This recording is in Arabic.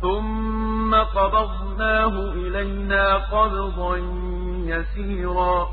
ثم قبضناه إلينا قبضا يسيرا